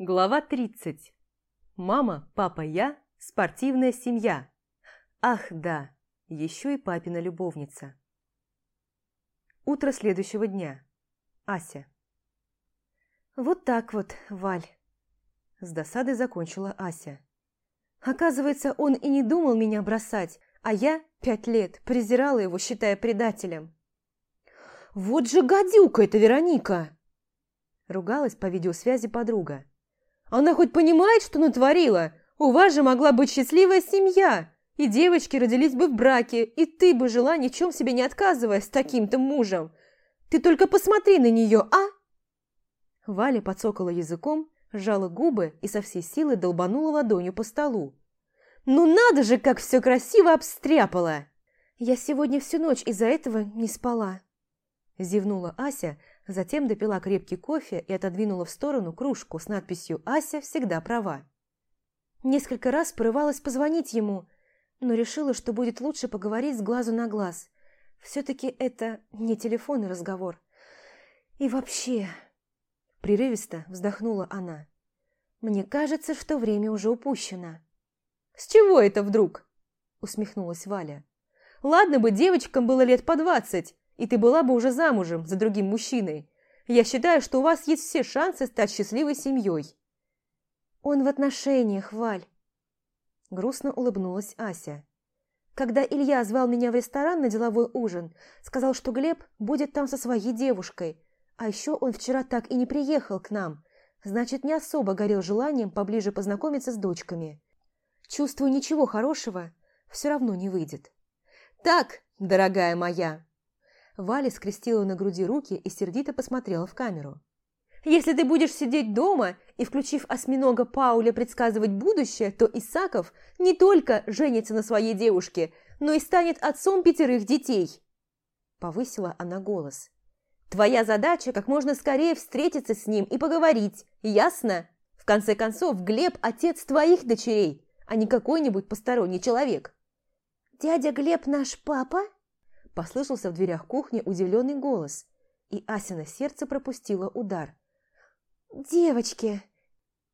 Глава 30. Мама, папа, я, спортивная семья. Ах, да, еще и папина любовница. Утро следующего дня. Ася. Вот так вот, Валь. С досадой закончила Ася. Оказывается, он и не думал меня бросать, а я пять лет презирала его, считая предателем. «Вот же гадюка эта Вероника!» Ругалась по видеосвязи подруга. «Она хоть понимает, что натворила? У вас же могла быть счастливая семья, и девочки родились бы в браке, и ты бы жила ни в чем себе не отказывая с таким-то мужем. Ты только посмотри на нее, а?» Валя подсокала языком, сжала губы и со всей силы долбанула ладонью по столу. «Ну надо же, как все красиво обстряпала!» «Я сегодня всю ночь из-за этого не спала», – зевнула Ася, затем допила крепкий кофе и отодвинула в сторону кружку с надписью «Ася всегда права». Несколько раз порывалась позвонить ему, но решила, что будет лучше поговорить с глазу на глаз. Все-таки это не телефонный разговор. И вообще... Прерывисто вздохнула она. «Мне кажется, что время уже упущено». «С чего это вдруг?» усмехнулась Валя. «Ладно бы девочкам было лет по двадцать, и ты была бы уже замужем за другим мужчиной. Я считаю, что у вас есть все шансы стать счастливой семьей». «Он в отношениях, Валь», – грустно улыбнулась Ася. «Когда Илья звал меня в ресторан на деловой ужин, сказал, что Глеб будет там со своей девушкой, а еще он вчера так и не приехал к нам, значит, не особо горел желанием поближе познакомиться с дочками. Чувствую, ничего хорошего все равно не выйдет». «Так, дорогая моя!» Валя скрестила на груди руки и сердито посмотрела в камеру. «Если ты будешь сидеть дома и, включив осьминога Пауля, предсказывать будущее, то Исаков не только женится на своей девушке, но и станет отцом пятерых детей!» Повысила она голос. «Твоя задача как можно скорее встретиться с ним и поговорить, ясно? В конце концов, Глеб – отец твоих дочерей, а не какой-нибудь посторонний человек». «Дядя Глеб наш папа?» Послышался в дверях кухни удивленный голос, и Асина сердце пропустило удар. «Девочки!»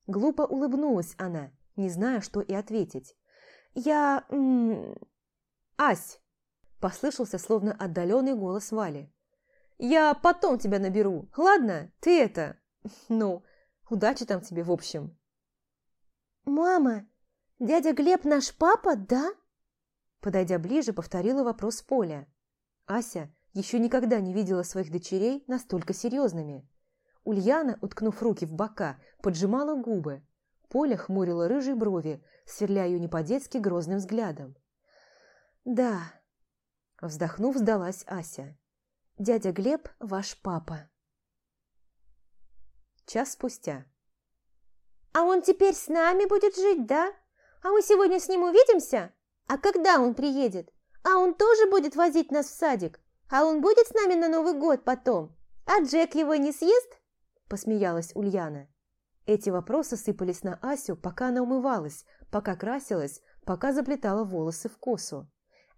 Глупо улыбнулась она, не зная, что и ответить. «Я... М Ась!» Послышался словно отдаленный голос Вали. «Я потом тебя наберу, ладно? Ты это... Ну, удачи там тебе в общем». «Мама, дядя Глеб наш папа, да?» Подойдя ближе, повторила вопрос Поля. Ася еще никогда не видела своих дочерей настолько серьезными. Ульяна, уткнув руки в бока, поджимала губы. Поля хмурила рыжие брови, сверляя ее не по-детски грозным взглядом. «Да», – вздохнув, сдалась Ася. «Дядя Глеб – ваш папа». Час спустя. «А он теперь с нами будет жить, да? А мы сегодня с ним увидимся? А когда он приедет? А он тоже будет возить нас в садик? А он будет с нами на Новый год потом? А Джек его не съест?» Посмеялась Ульяна. Эти вопросы сыпались на Асю, пока она умывалась, пока красилась, пока заплетала волосы в косу.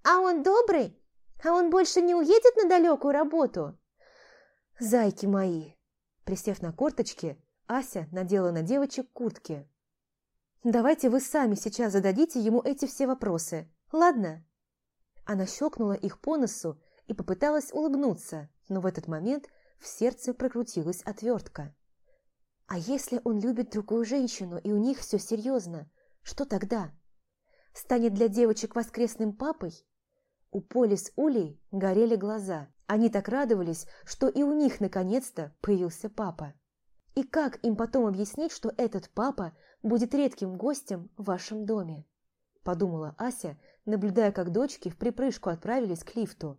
«А он добрый? А он больше не уедет на далекую работу?» «Зайки мои!» Присев на корточки, Ася надела на девочек куртки. «Давайте вы сами сейчас зададите ему эти все вопросы, ладно?» Она щелкнула их по носу и попыталась улыбнуться, но в этот момент в сердце прокрутилась отвертка. А если он любит другую женщину, и у них все серьезно, что тогда? Станет для девочек воскресным папой? У Поли с Улей горели глаза. Они так радовались, что и у них наконец-то появился папа. И как им потом объяснить, что этот папа будет редким гостем в вашем доме? Подумала Ася, наблюдая, как дочки в припрыжку отправились к лифту.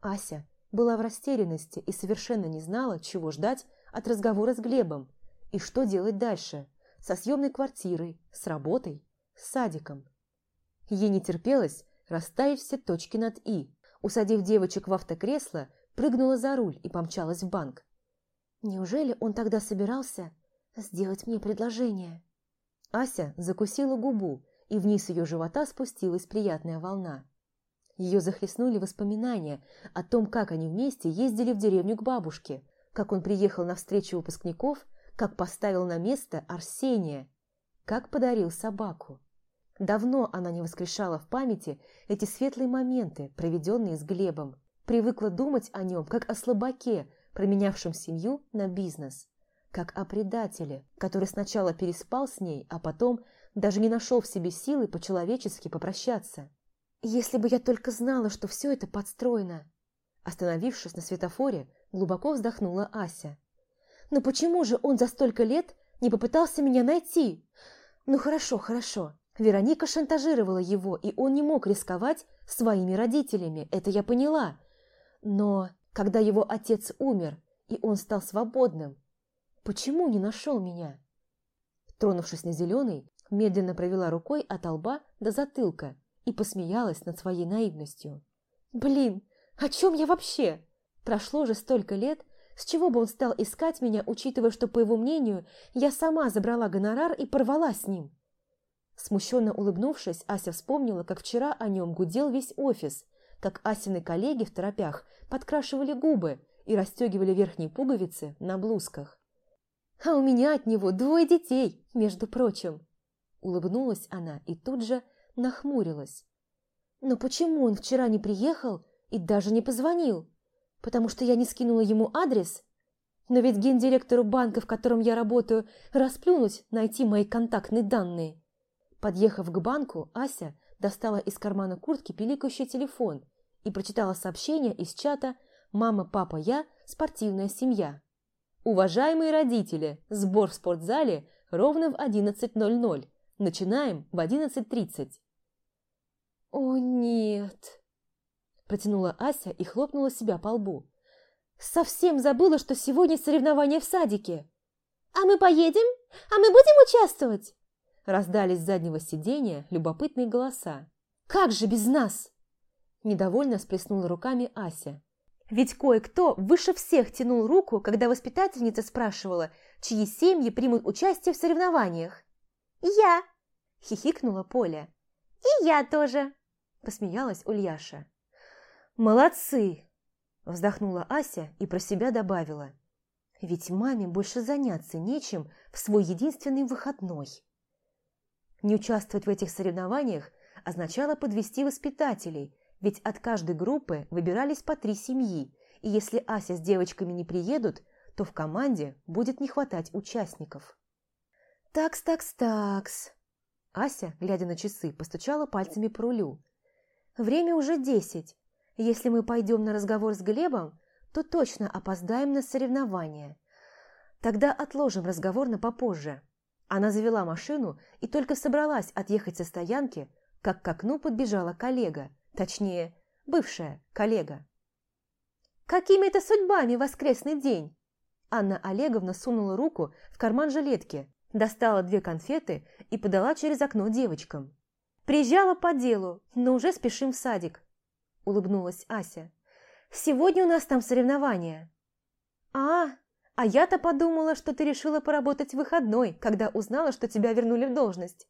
Ася была в растерянности и совершенно не знала, чего ждать от разговора с Глебом и что делать дальше со съемной квартирой, с работой, с садиком. Ей не терпелось расставить все точки над «и». Усадив девочек в автокресло, прыгнула за руль и помчалась в банк. Неужели он тогда собирался сделать мне предложение? Ася закусила губу и вниз ее живота спустилась приятная волна. Ее захлестнули воспоминания о том, как они вместе ездили в деревню к бабушке, как он приехал на встречу выпускников, как поставил на место Арсения, как подарил собаку. Давно она не воскрешала в памяти эти светлые моменты, проведенные с Глебом. Привыкла думать о нем, как о слабаке, променявшем семью на бизнес. Как о предателе, который сначала переспал с ней, а потом даже не нашел в себе силы по-человечески попрощаться. Если бы я только знала, что все это подстроено. Остановившись на светофоре, глубоко вздохнула Ася. Но почему же он за столько лет не попытался меня найти? Ну хорошо, хорошо. Вероника шантажировала его, и он не мог рисковать своими родителями, это я поняла. Но когда его отец умер, и он стал свободным, почему не нашел меня? Тронувшись на зеленый, медленно провела рукой от лба до затылка и посмеялась над своей наивностью. «Блин, о чем я вообще? Прошло же столько лет, с чего бы он стал искать меня, учитывая, что, по его мнению, я сама забрала гонорар и порвала с ним?» Смущенно улыбнувшись, Ася вспомнила, как вчера о нем гудел весь офис, как Асины коллеги в торопях подкрашивали губы и расстегивали верхние пуговицы на блузках. «А у меня от него двое детей, между прочим!» Улыбнулась она и тут же нахмурилась. «Но почему он вчера не приехал и даже не позвонил? Потому что я не скинула ему адрес? Но ведь гендиректору банка, в котором я работаю, расплюнуть найти мои контактные данные». Подъехав к банку, Ася достала из кармана куртки пиликающий телефон и прочитала сообщение из чата «Мама, папа, я, спортивная семья». «Уважаемые родители, сбор в спортзале ровно в 11.00. Начинаем в 11.30». «О, нет!» Протянула Ася и хлопнула себя по лбу. «Совсем забыла, что сегодня соревнования в садике!» «А мы поедем? А мы будем участвовать?» Раздались с заднего сиденья любопытные голоса. «Как же без нас?» Недовольно сплеснула руками Ася. Ведь кое-кто выше всех тянул руку, когда воспитательница спрашивала, чьи семьи примут участие в соревнованиях. «Я!» – хихикнула Поля. «И я тоже!» – посмеялась Ульяша. «Молодцы!» – вздохнула Ася и про себя добавила. «Ведь маме больше заняться нечем в свой единственный выходной». Не участвовать в этих соревнованиях означало подвести воспитателей, ведь от каждой группы выбирались по три семьи, и если Ася с девочками не приедут, то в команде будет не хватать участников. «Такс, такс, такс!» Ася, глядя на часы, постучала пальцами по рулю. «Время уже десять. Если мы пойдем на разговор с Глебом, то точно опоздаем на соревнования. Тогда отложим разговор на попозже». Она завела машину и только собралась отъехать со стоянки, как к окну подбежала коллега, точнее, бывшая коллега. «Какими это судьбами воскресный день?» Анна Олеговна сунула руку в карман жилетки, достала две конфеты и подала через окно девочкам. «Приезжала по делу, но уже спешим в садик», – улыбнулась Ася. «Сегодня у нас там соревнования». «А, а я-то подумала, что ты решила поработать в выходной, когда узнала, что тебя вернули в должность.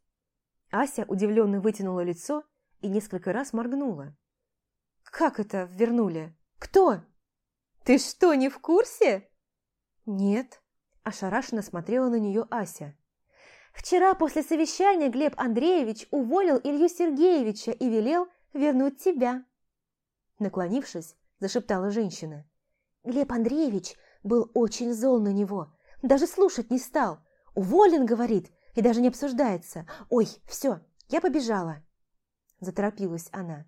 Ася удивленно вытянула лицо и несколько раз моргнула. «Как это вернули? Кто?» «Ты что, не в курсе?» «Нет», – ошарашенно смотрела на нее Ася. «Вчера после совещания Глеб Андреевич уволил Илью Сергеевича и велел вернуть тебя». Наклонившись, зашептала женщина. «Глеб Андреевич был очень зол на него. Даже слушать не стал. Уволен, говорит, и даже не обсуждается. Ой, все, я побежала. Заторопилась она.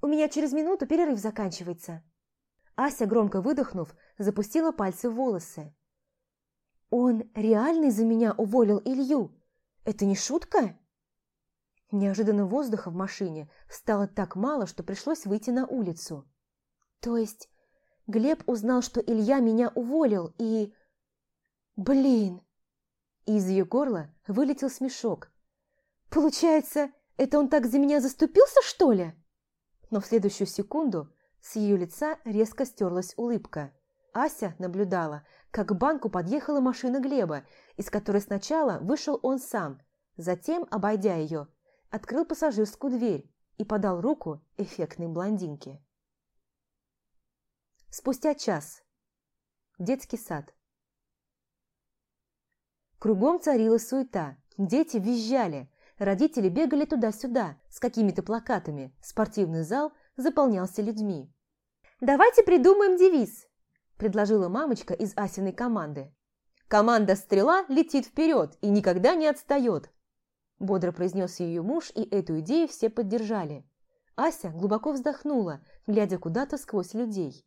У меня через минуту перерыв заканчивается. Ася, громко выдохнув, запустила пальцы в волосы. «Он реально из-за меня уволил Илью? Это не шутка?» Неожиданно воздуха в машине стало так мало, что пришлось выйти на улицу. «То есть Глеб узнал, что Илья меня уволил, и... Блин! Из ее горла вылетел смешок. Получается, это он так за меня заступился, что ли? Но в следующую секунду с ее лица резко стерлась улыбка. Ася наблюдала, как к банку подъехала машина Глеба, из которой сначала вышел он сам, затем, обойдя ее, открыл пассажирскую дверь и подал руку эффектной блондинке. Спустя час. Детский сад. Кругом царила суета, дети визжали, родители бегали туда-сюда с какими-то плакатами, спортивный зал заполнялся людьми. «Давайте придумаем девиз», – предложила мамочка из Асиной команды. «Команда «Стрела» летит вперед и никогда не отстает», – бодро произнес ее муж, и эту идею все поддержали. Ася глубоко вздохнула, глядя куда-то сквозь людей.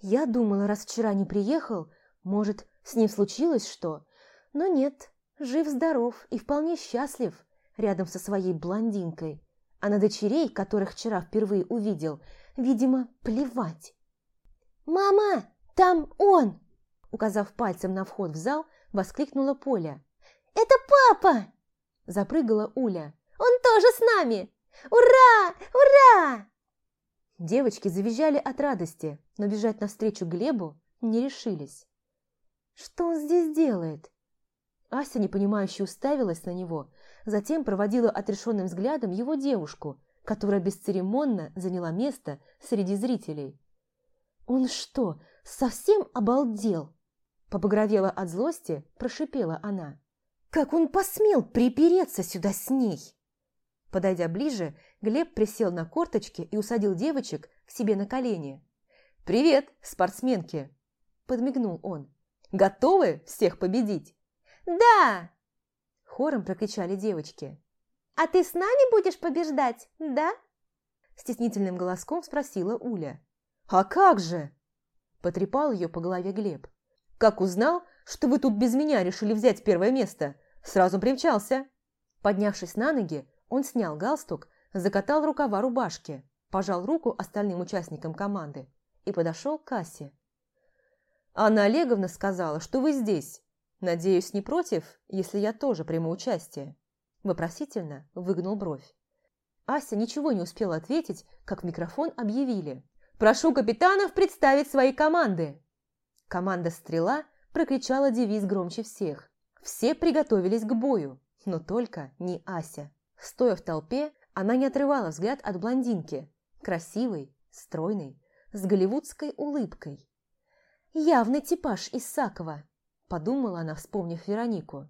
«Я думала, раз вчера не приехал, может, с ним случилось что? Но нет, жив-здоров и вполне счастлив рядом со своей блондинкой. А на дочерей, которых вчера впервые увидел, видимо, плевать. «Мама, там он!» Указав пальцем на вход в зал, воскликнула Поля. «Это папа!» Запрыгала Уля. «Он тоже с нами! Ура! Ура!» Девочки завизжали от радости, но бежать навстречу Глебу не решились. Что он здесь делает? Ася непонимающе уставилась на него, затем проводила отрешенным взглядом его девушку, которая бесцеремонно заняла место среди зрителей. «Он что, совсем обалдел?» Побагровела от злости, прошипела она. «Как он посмел припереться сюда с ней?» Подойдя ближе, Глеб присел на корточки и усадил девочек к себе на колени. «Привет, спортсменки!» – подмигнул он. Готовы всех победить?» «Да!» Хором прокричали девочки. «А ты с нами будешь побеждать, да?» Стеснительным голоском спросила Уля. «А как же?» Потрепал ее по голове Глеб. «Как узнал, что вы тут без меня решили взять первое место? Сразу примчался!» Поднявшись на ноги, он снял галстук, закатал рукава рубашки, пожал руку остальным участникам команды и подошел к кассе. Анна Олеговна сказала, что вы здесь. Надеюсь, не против, если я тоже приму участие?» Вопросительно выгнул бровь. Ася ничего не успела ответить, как в микрофон объявили. «Прошу капитанов представить свои команды!» Команда «Стрела» прокричала девиз громче всех. Все приготовились к бою, но только не Ася. Стоя в толпе, она не отрывала взгляд от блондинки, красивой, стройной, с голливудской улыбкой. «Явный типаж Исакова», – подумала она, вспомнив Веронику.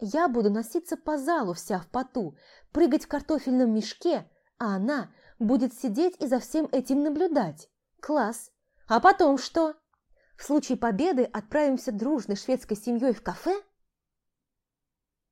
«Я буду носиться по залу вся в поту, прыгать в картофельном мешке, а она будет сидеть и за всем этим наблюдать. Класс! А потом что? В случае победы отправимся дружной шведской семьей в кафе?»